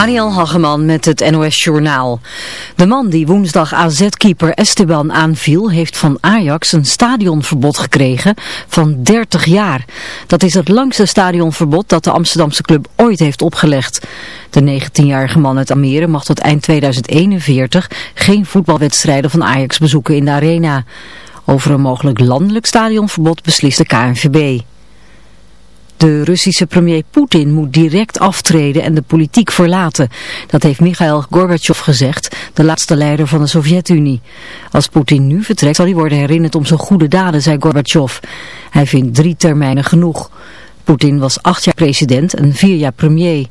Mariel Hageman met het NOS Journaal. De man die woensdag AZ-keeper Esteban aanviel... heeft van Ajax een stadionverbod gekregen van 30 jaar. Dat is het langste stadionverbod dat de Amsterdamse club ooit heeft opgelegd. De 19-jarige man uit Almere mag tot eind 2041 geen voetbalwedstrijden van Ajax bezoeken in de arena. Over een mogelijk landelijk stadionverbod beslist de KNVB. De Russische premier Poetin moet direct aftreden en de politiek verlaten. Dat heeft Mikhail Gorbachev gezegd, de laatste leider van de Sovjet-Unie. Als Poetin nu vertrekt zal hij worden herinnerd om zijn goede daden, zei Gorbachev. Hij vindt drie termijnen genoeg. Poetin was acht jaar president en vier jaar premier.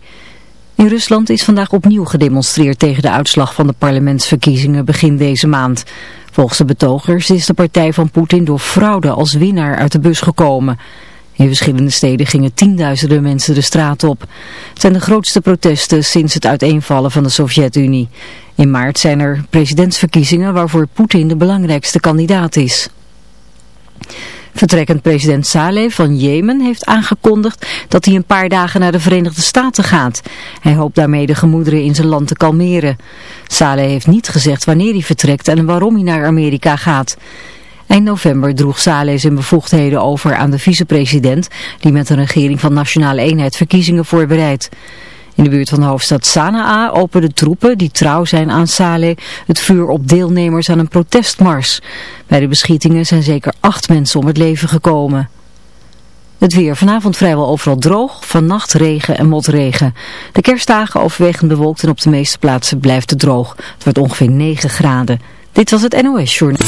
In Rusland is vandaag opnieuw gedemonstreerd tegen de uitslag van de parlementsverkiezingen begin deze maand. Volgens de betogers is de partij van Poetin door fraude als winnaar uit de bus gekomen. In verschillende steden gingen tienduizenden mensen de straat op. Het zijn de grootste protesten sinds het uiteenvallen van de Sovjet-Unie. In maart zijn er presidentsverkiezingen waarvoor Poetin de belangrijkste kandidaat is. Vertrekkend president Saleh van Jemen heeft aangekondigd dat hij een paar dagen naar de Verenigde Staten gaat. Hij hoopt daarmee de gemoederen in zijn land te kalmeren. Saleh heeft niet gezegd wanneer hij vertrekt en waarom hij naar Amerika gaat. Eind november droeg Saleh zijn bevoegdheden over aan de vicepresident die met een regering van Nationale Eenheid verkiezingen voorbereidt. In de buurt van de hoofdstad Sanaa openen troepen die trouw zijn aan Saleh het vuur op deelnemers aan een protestmars. Bij de beschietingen zijn zeker acht mensen om het leven gekomen. Het weer vanavond vrijwel overal droog, vannacht regen en motregen. De kerstdagen overwegend bewolkt en op de meeste plaatsen blijft het droog. Het wordt ongeveer 9 graden. Dit was het NOS Journal.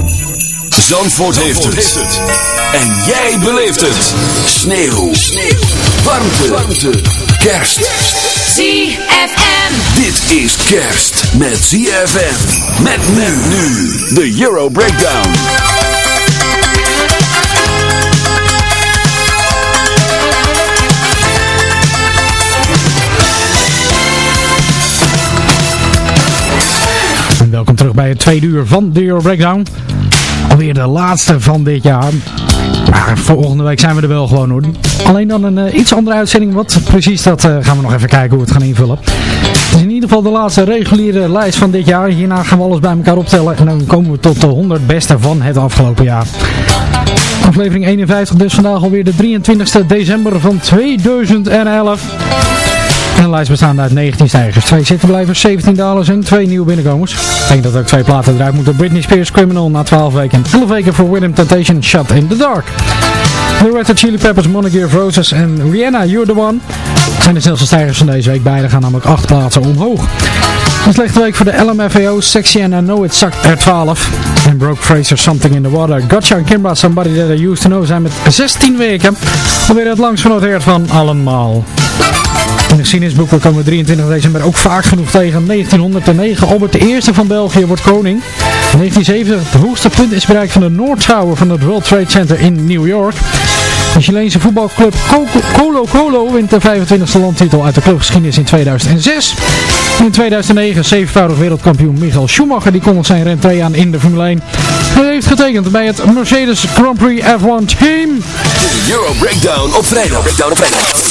Zandvoort, heeft, het. En jij beleeft het. Sneeuw. Sneeuw. Warmte. Warmte. Kerst. ZFM. Dit is kerst met ZFM. Met men nu. De Euro Breakdown. Welkom terug bij het tweede uur van de Euro Breakdown. Alweer de laatste van dit jaar. Maar volgende week zijn we er wel gewoon hoor. Alleen dan een eh, iets andere uitzending. Wat precies, dat eh, gaan we nog even kijken hoe we het gaan invullen. Het is in ieder geval de laatste reguliere lijst van dit jaar. Hierna gaan we alles bij elkaar optellen. En dan komen we tot de 100 beste van het afgelopen jaar. Aflevering 51 dus vandaag alweer de 23 december van 2011. En een lijst bestaande uit 19 stijgers, 2 zittenblijvers, 17 dalers en 2 nieuwe binnenkomers. Ik denk dat ook twee platen eruit moeten. Britney Spears Criminal na 12 weken. 11 weken voor Rhythm Temptation Shut in the Dark. The Red Chili Peppers, Monarchy of Roses en Rihanna You're the One zijn de snelste stijgers van deze week. Beide gaan namelijk 8 plaatsen omhoog. Een slechte week voor de LMFAO, Sexy and I Know It Sucked er 12. En Broke Fraser Something in the Water. Gotcha en Kimbra Somebody That I Used to Know zijn met 16 weken alweer het langst genoteerd van allemaal. In de geschiedenisboeken komen we 23 december ook vaak genoeg tegen. 1909, Albert I van België wordt koning. 1970, het hoogste punt is bereikt van de North Tower van het World Trade Center in New York. De Chileense voetbalclub Colo Colo wint de 25e landtitel uit de clubgeschiedenis in 2006. In 2009 zevenvoudig wereldkampioen Michael Schumacher die kondigt zijn rentree aan in de Formule 1. Hij heeft getekend bij het Mercedes Grand Prix F1 team. De Euro Breakdown op vrijdag. Breakdown op.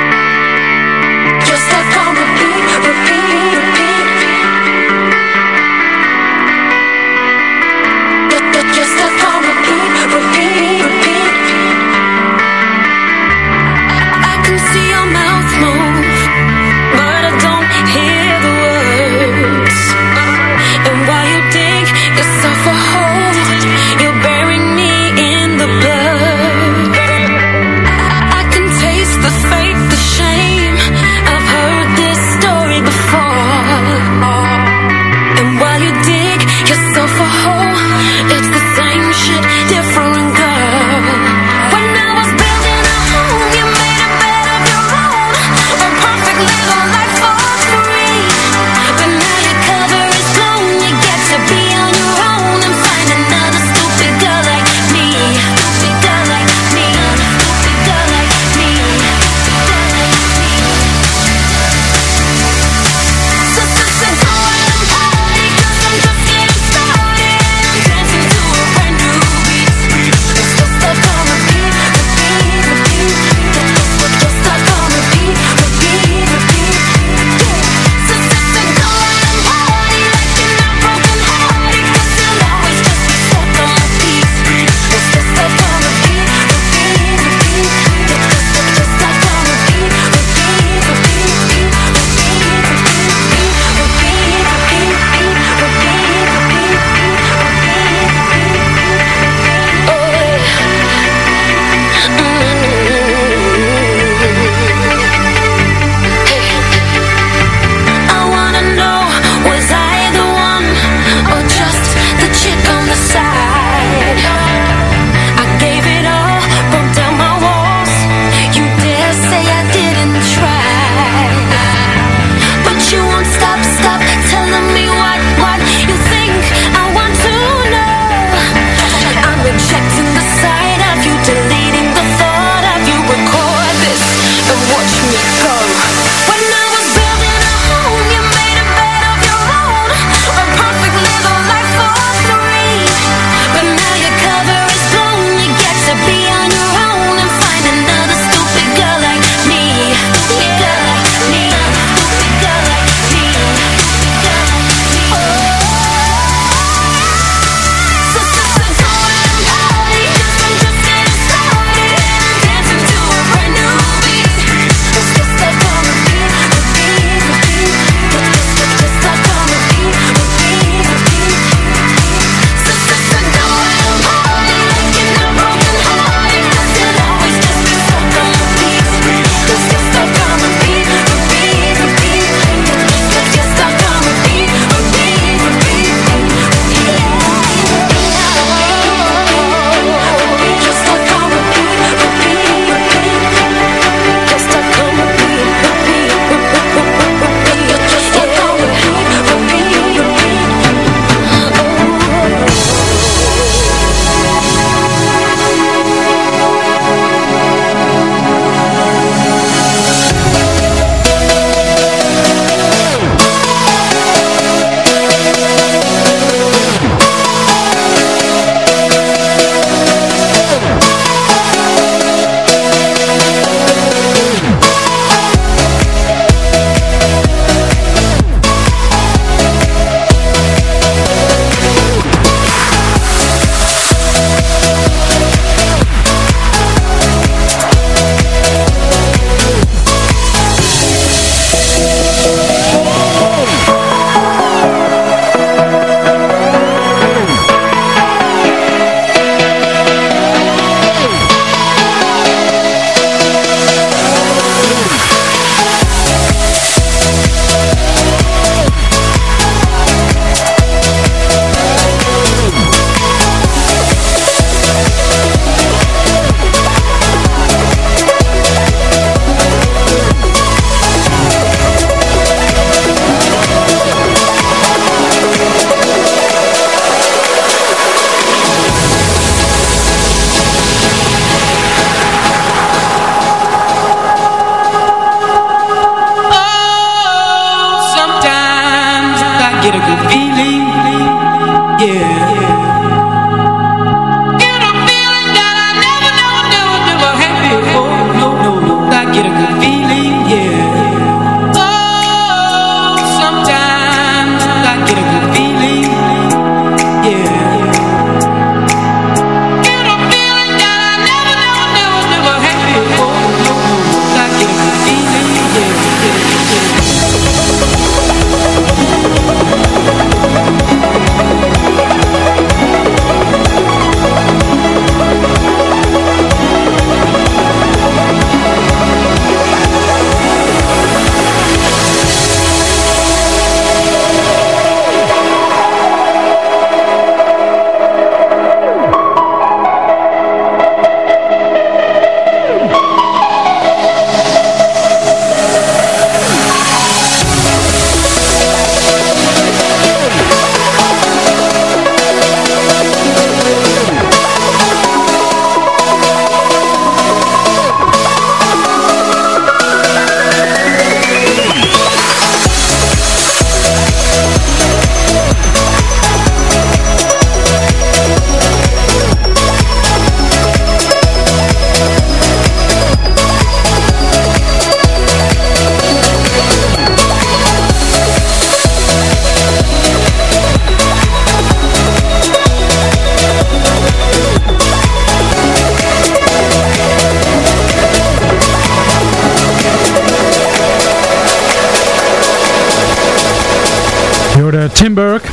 hoorde eh, Tim Burke.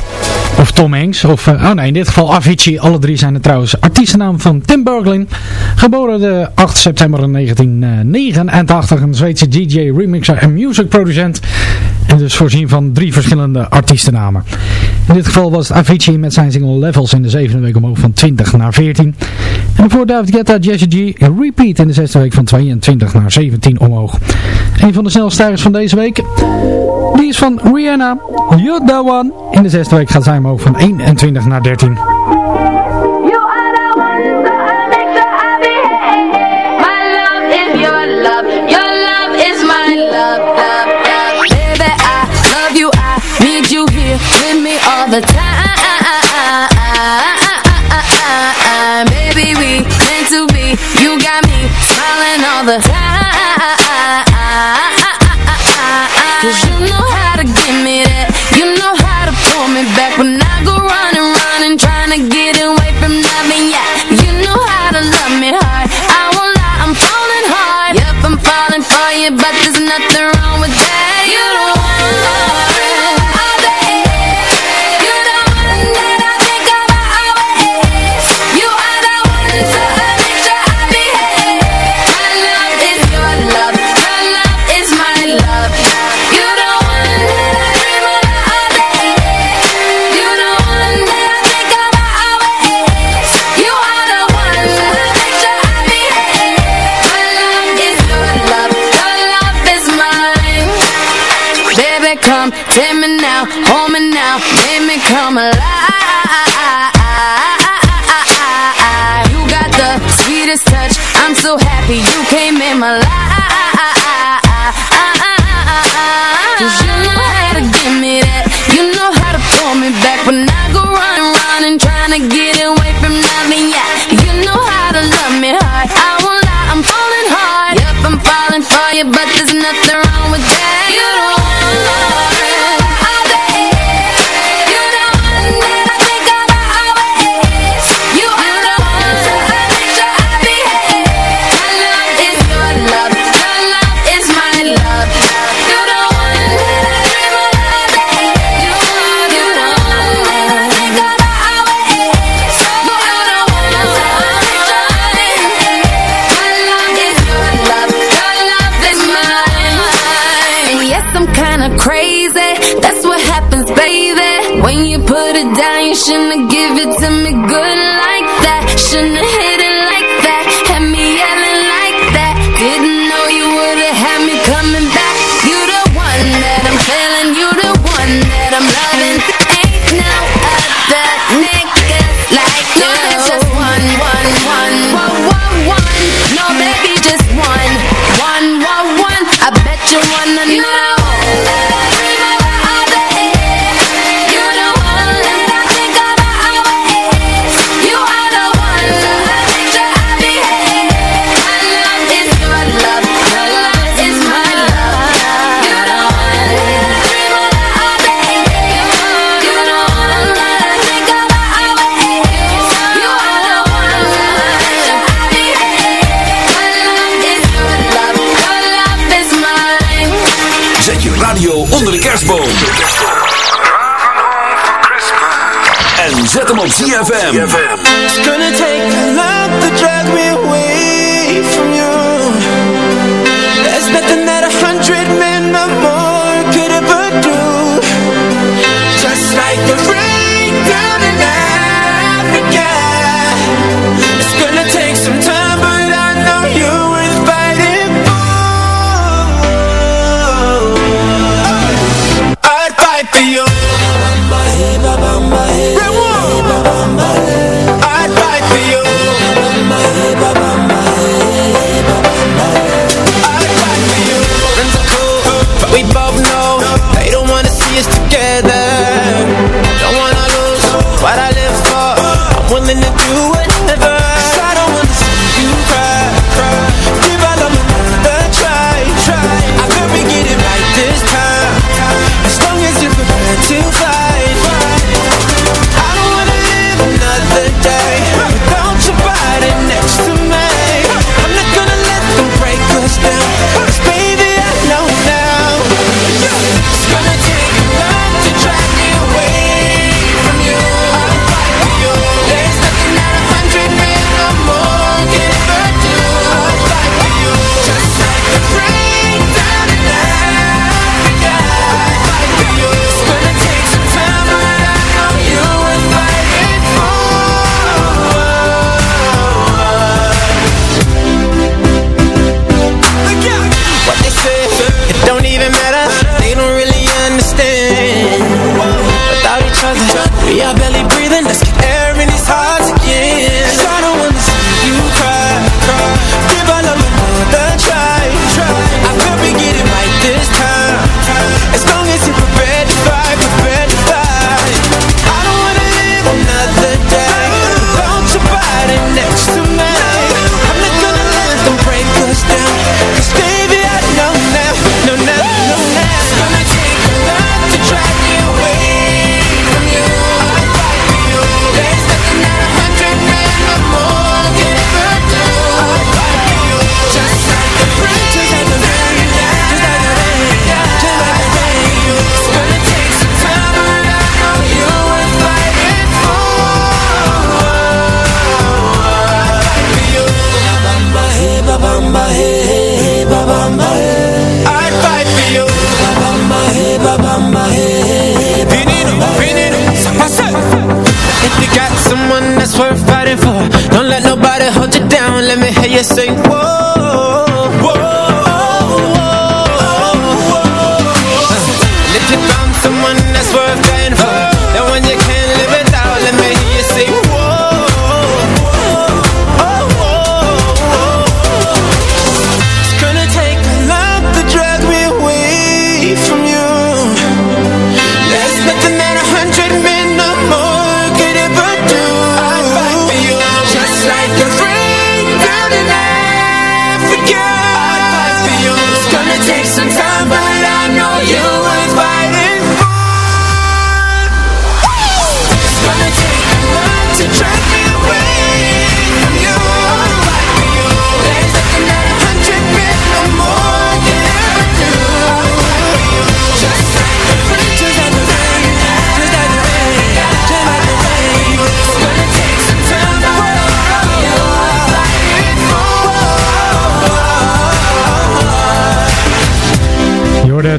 Of Tom Hanks, of, eh, oh nee, in dit geval Avicii. Alle drie zijn het trouwens artiestennaam van Tim Berglin. Geboren de 8 september 1989, een Zweedse DJ, remixer en musicproducent. En dus voorzien van drie verschillende artiestennamen. In dit geval was het Avicii met zijn single Levels in de zevende week omhoog van 20 naar 14. En voor David Guetta, Jesse G, repeat in de zesde week van 22 naar 17 omhoog. Een van de snelstijgers van deze week, die is van Rihanna, You're the One. In de zesde week gaat zij omhoog van 21 naar 13. You are one the make you happy hey. My love if you are love. Your love is my love. Baby I love you. Need you here with me all The time the time down, take me now, hold me now, make me come alive. You got the sweetest touch, I'm so happy you came in my life. 'Cause you know how to give me that, you know how to pull me back when I go running, running, trying to get away from nothing. Yeah, you know how to love me hard. I won't lie, I'm falling hard. Yep, I'm falling for you, but there's nothing wrong with kerstboom. En zet hem op ZFM. It's gonna take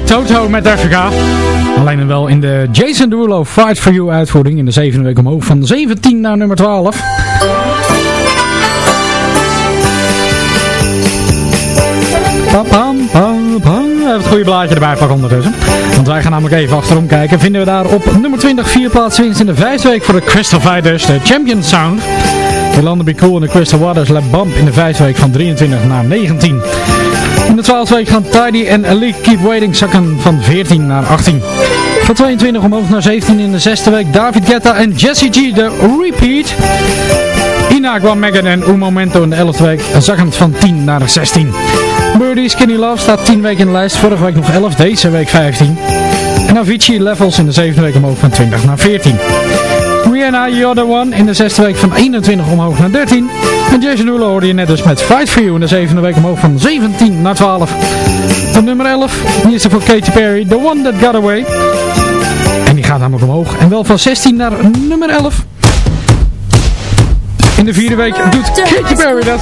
Toto met Afrika. Alleen wel in de Jason Derulo Fight For You uitvoering. In de zevende week omhoog van 17 naar nummer 12. Pam, pam, pam, pam. Het goede blaadje erbij pakken ondertussen. Want wij gaan namelijk even achterom kijken. Vinden we daar op nummer 20 vier plaatsen in de vijfde week voor de Crystal Fighters. De Champion Sound. Yolanda Be Cool en de Crystal Waters Lab Bump in de vijfde week van 23 naar 19. In de 12e week gaan Tidy en Elite Keep Waiting zakken van 14 naar 18. Van 22 omhoog naar 17 in de 6e week David Guetta en Jesse G de Repeat. Inagua Megan en Un Momento in de 11e week zakkend van 10 naar 16. Birdie Skinny Love staat 10 weken in de lijst, vorige week nog 11, deze week 15. En Avicii Levels in de 7e week omhoog van 20 naar 14. Rihanna, You're the One in de zesde week van 21 omhoog naar 13. En Jason Derulo hoorde je net dus met Fight For You in de zevende week omhoog van 17 naar 12. Op nummer 11, hier is er voor Katy Perry, The One That Got Away. En die gaat namelijk omhoog. En wel van 16 naar nummer 11. In de vierde week doet Katy Perry dat.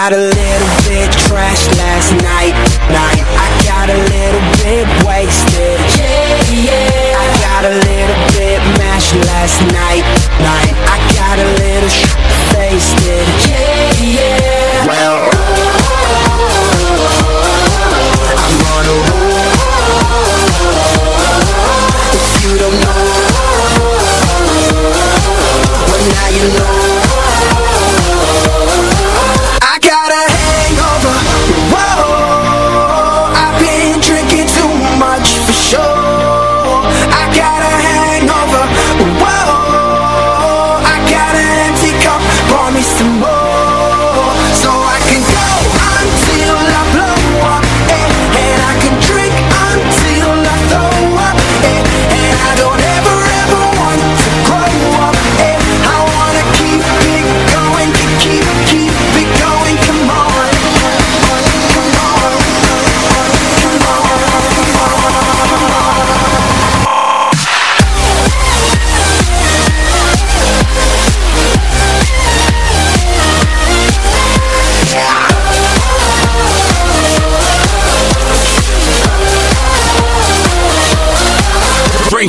gotta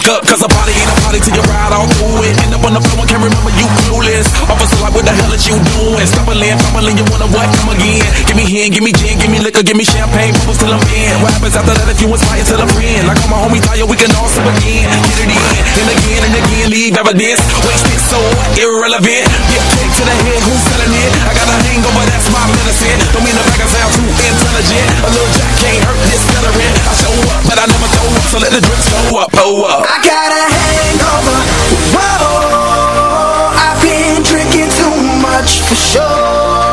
Up, cause a party ain't a party till you ride all through it. End up on the floor and can't remember you clueless. Officer, like, what the hell is you doing? Stumbling, fumbling, you wanna what? Come again. Give me hand, give me gin, give me liquor, give me champagne, bubbles till I'm in. What happens after that if you inspire till a friend? Like all my homies tired, we can all sip again. Get it in, and again and again, leave evidence. Wasted so irrelevant. Get kicked to the head, who's selling it? I got a hangover, that's my medicine. Don't mean the back sound too intelligent. A little jack can't hurt this celebrant. I show up, but I never throw up, so let the drinks go up, oh up. I got a hangover. Whoa, I've been drinking too much for sure.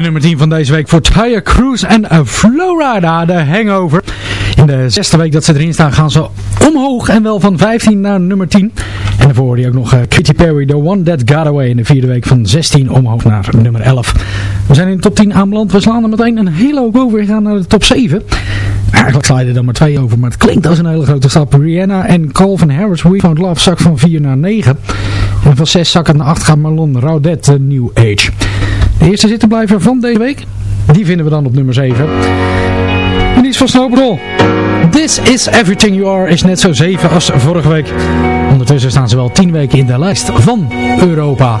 Nummer 10 van deze week voor Tyre Cruise en uh, Florida, de Hangover. In de zesde week dat ze erin staan gaan ze omhoog en wel van 15 naar nummer 10. En daarvoor hoorde je ook nog uh, Katy Perry, The One That Got Away in de vierde week van 16 omhoog naar nummer 11. We zijn in de top 10 aanbeland, we slaan er meteen een hele hoop over en gaan naar de top 7. Eigenlijk sla je er dan maar twee over, maar het klinkt als een hele grote stap. Rihanna en Calvin Harris, We Found Love, zak van 4 naar 9. En van 6 zakken naar 8 gaat Marlon Raudet, New Age. De eerste zittenblijver van deze week, die vinden we dan op nummer 7. En iets van Snow Patrol. This is Everything You Are is net zo 7 als vorige week. Ondertussen staan ze wel 10 weken in de lijst van Europa.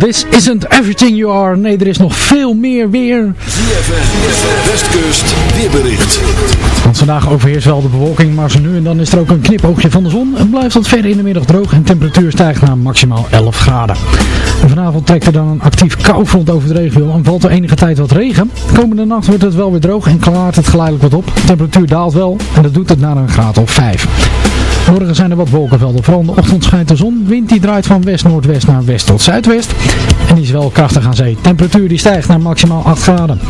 this isn't everything you are. Nee, er is nog veel meer weer. ZFM, Westkust, weerbericht. Want vandaag overheerst wel de bewolking, maar zo nu en dan is er ook een knipoogje van de zon. Het blijft tot ver in de middag droog en temperatuur stijgt naar maximaal 11 graden. En vanavond trekt er dan een actief koufront over de regio en valt er enige tijd wat regen. Komende nacht wordt het wel weer droog en klaart het geleidelijk wat op. De temperatuur daalt wel en dat doet het naar een graad of 5. Morgen zijn er wat wolkenvelden. Vooral in de ochtend schijnt de zon. Wind die draait van west-noordwest naar west tot zuidwest. En die is wel krachtig aan zee. Temperatuur die stijgt naar maximaal 8 graden.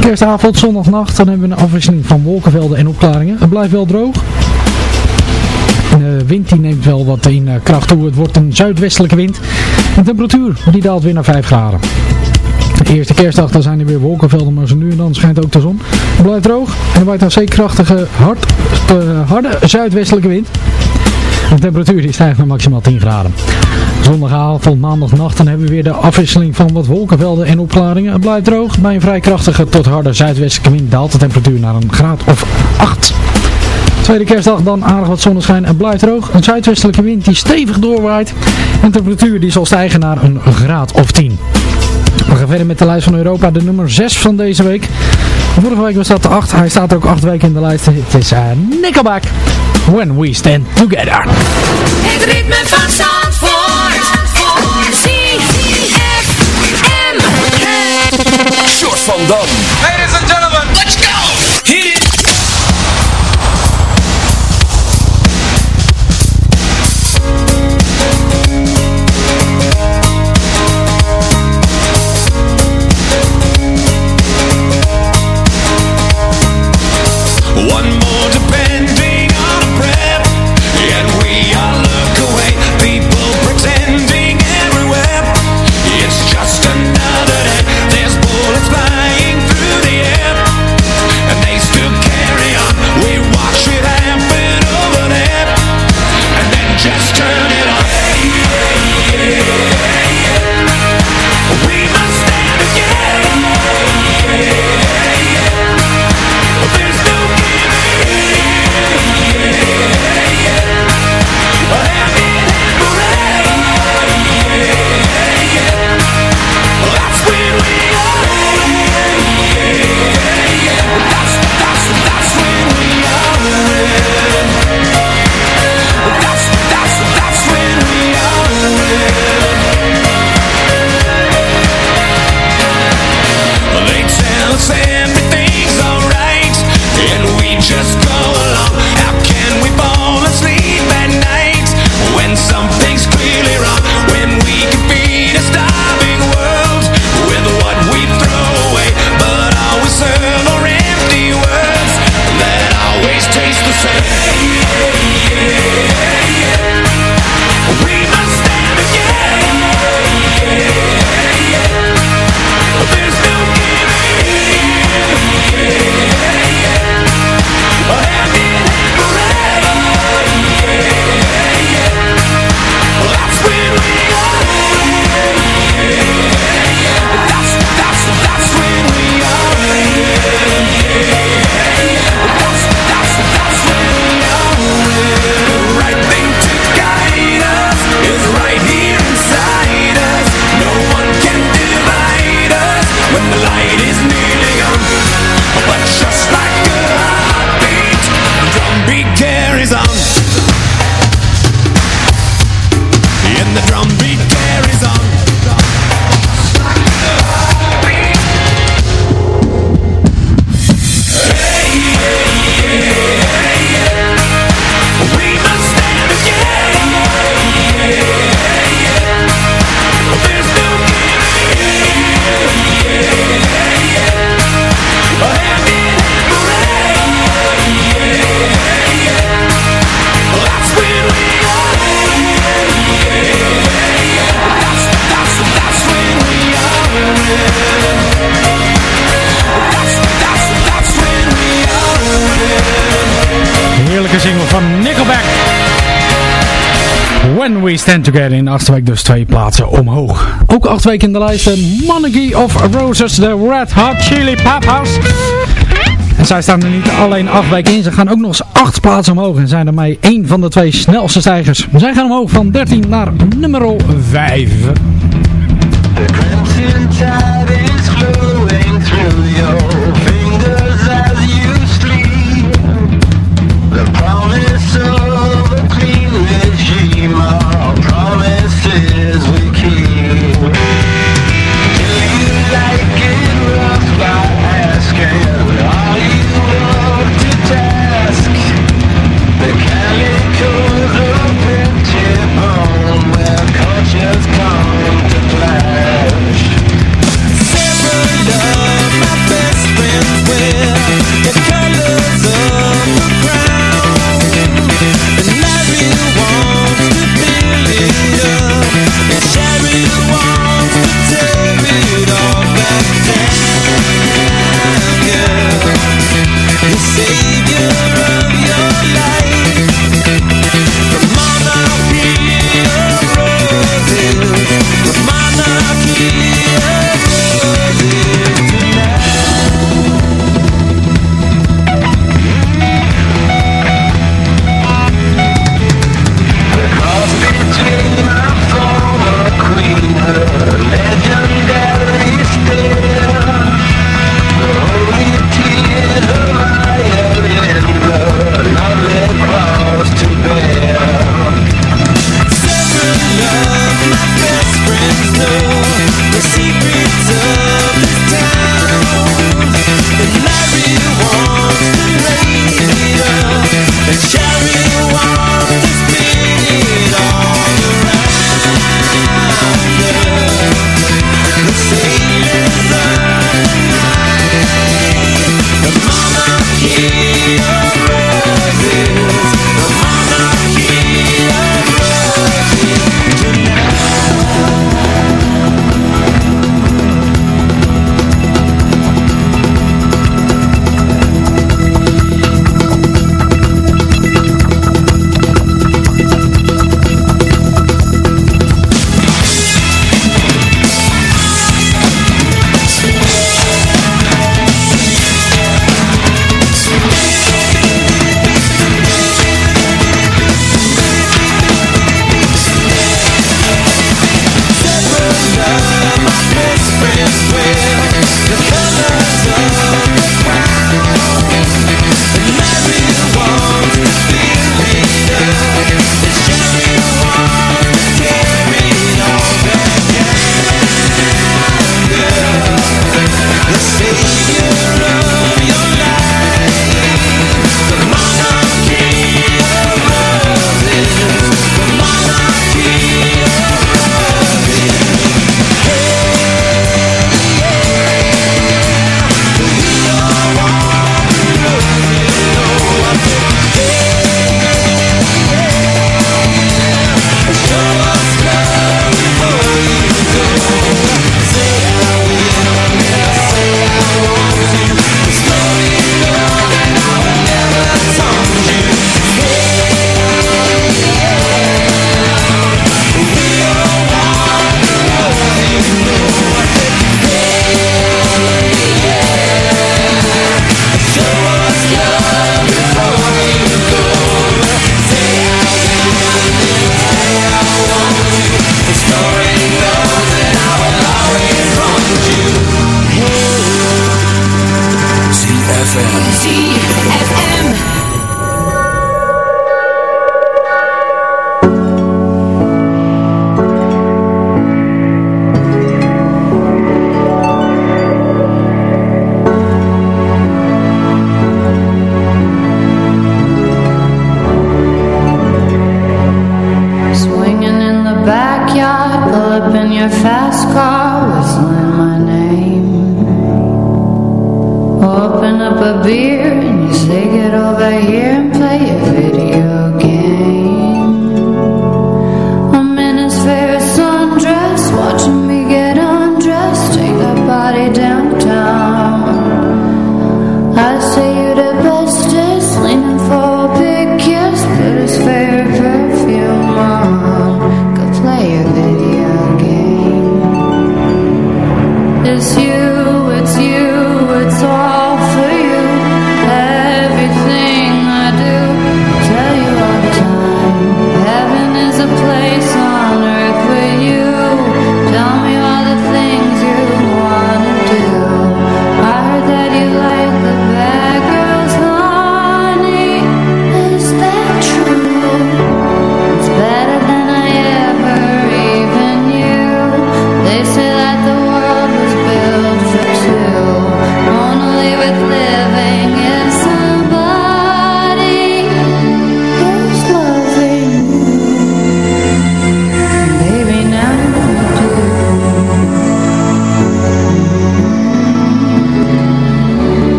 Kerstavond, zondagnacht, dan hebben we een afwisseling van wolkenvelden en opklaringen. Het blijft wel droog. De wind die neemt wel wat in eh, kracht toe. Het wordt een zuidwestelijke wind. De temperatuur die daalt weer naar 5 graden. Eerste kerstdag, dan zijn er weer wolkenvelden, maar zo nu en dan schijnt ook de zon. Het blijft droog en waait een zeer krachtige, hard, uh, harde zuidwestelijke wind. De temperatuur die stijgt naar maximaal 10 graden. Zondagavond, maandagnacht, dan hebben we weer de afwisseling van wat wolkenvelden en opklaringen. Het blijft droog. Bij een vrij krachtige tot harde zuidwestelijke wind daalt de temperatuur naar een graad of 8. Tweede kerstdag dan aardig wat zonneschijn en blijft droog. Een zuidwestelijke wind die stevig doorwaait. En de temperatuur die zal stijgen naar een graad of 10. We gaan verder met de lijst van Europa, de nummer 6 van deze week. Vorige week was dat de 8. Hij staat ook 8 weken in de lijst. Het is uh, Nickelback. When We Stand Together. Het ritme van Zandvoort. ZFM. Short van Dam. We Stand Together in achtste week dus twee plaatsen omhoog. Ook acht weken in de lijst Monarchy of Roses, de Red Hot Chili Peppers. En zij staan er niet alleen acht weken in, ze gaan ook nog eens acht plaatsen omhoog. En zijn daarmee één van de twee snelste stijgers. Zij gaan omhoog van 13 naar nummer 5. The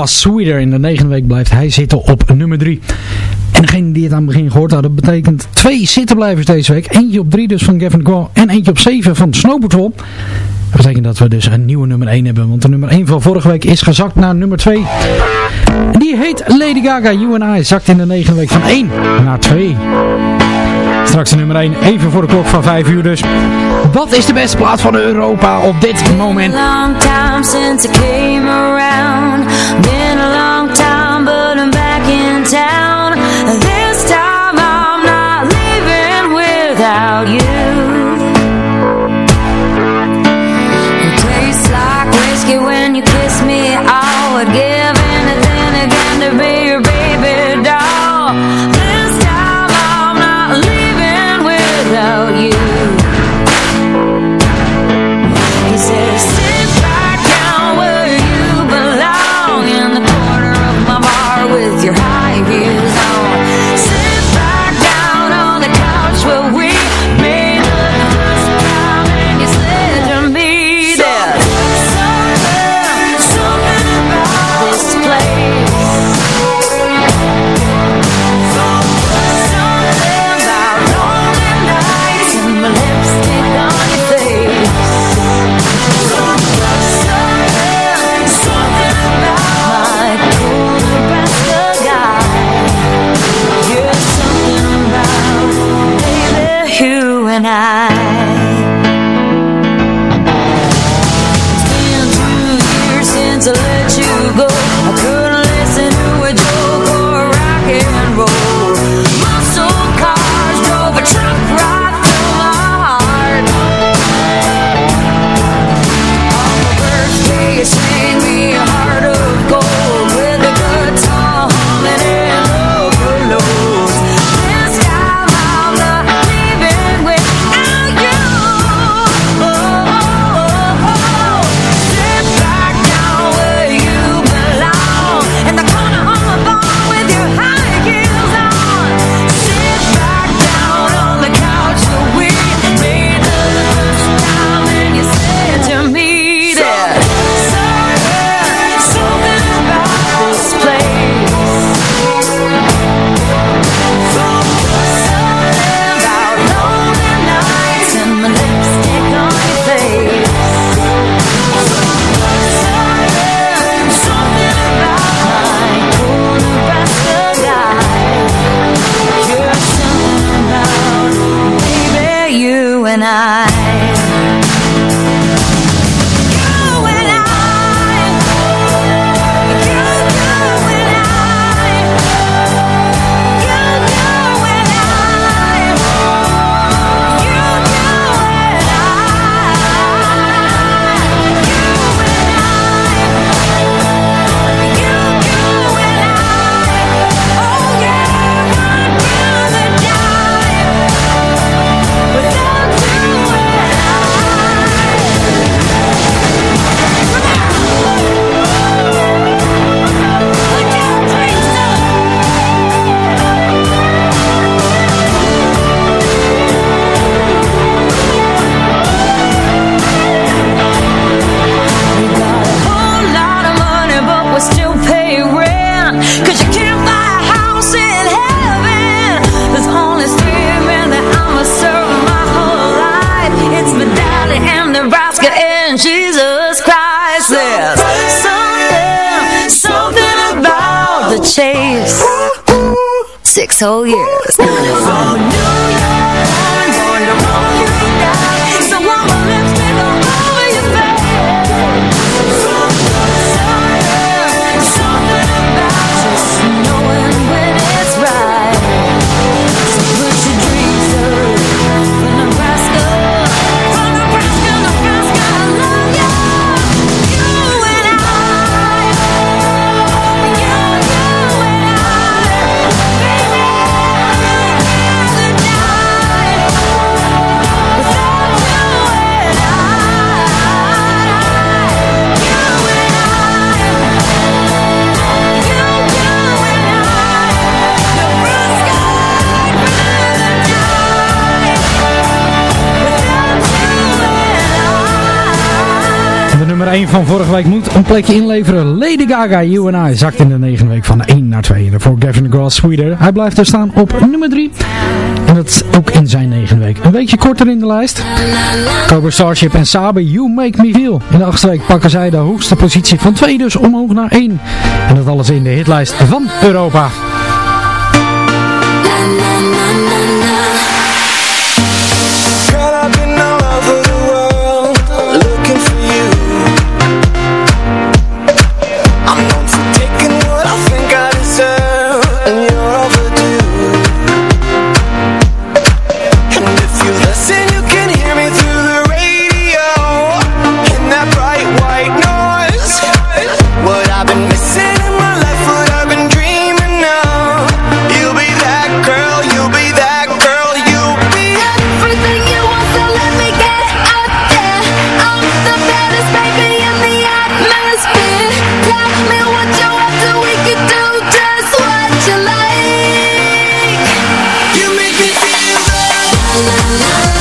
Ross Sweeter. In de negende week blijft hij zitten op nummer 3. En degene die het aan het begin gehoord hadden, betekent twee zittenblijvers deze week. Eentje op 3 dus van Gavin Kwal en eentje op 7 van Snow Patrol. Dat betekent dat we dus een nieuwe nummer 1 hebben, want de nummer 1 van vorige week is gezakt naar nummer 2. Die heet Lady Gaga, You and I, zakt in de negende week van 1 naar 2. Straks de nummer 1, even voor de klok van 5 uur dus. Wat is de beste plaats van Europa op dit moment? Long time since I came around. van vorige week moet een plekje inleveren. Lady Gaga, You and I, zakt in de negende week van 1 naar 2. En voor Gavin Grass Sweeter. Hij blijft er staan op nummer 3. En dat is ook in zijn negende week. Een weekje korter in de lijst. Cobra Starship en Sabe, You Make Me Feel. In de achtste week pakken zij de hoogste positie van 2 dus omhoog naar 1. En dat alles in de hitlijst van Europa. na na na.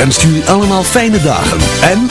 wenst u allemaal fijne dagen en...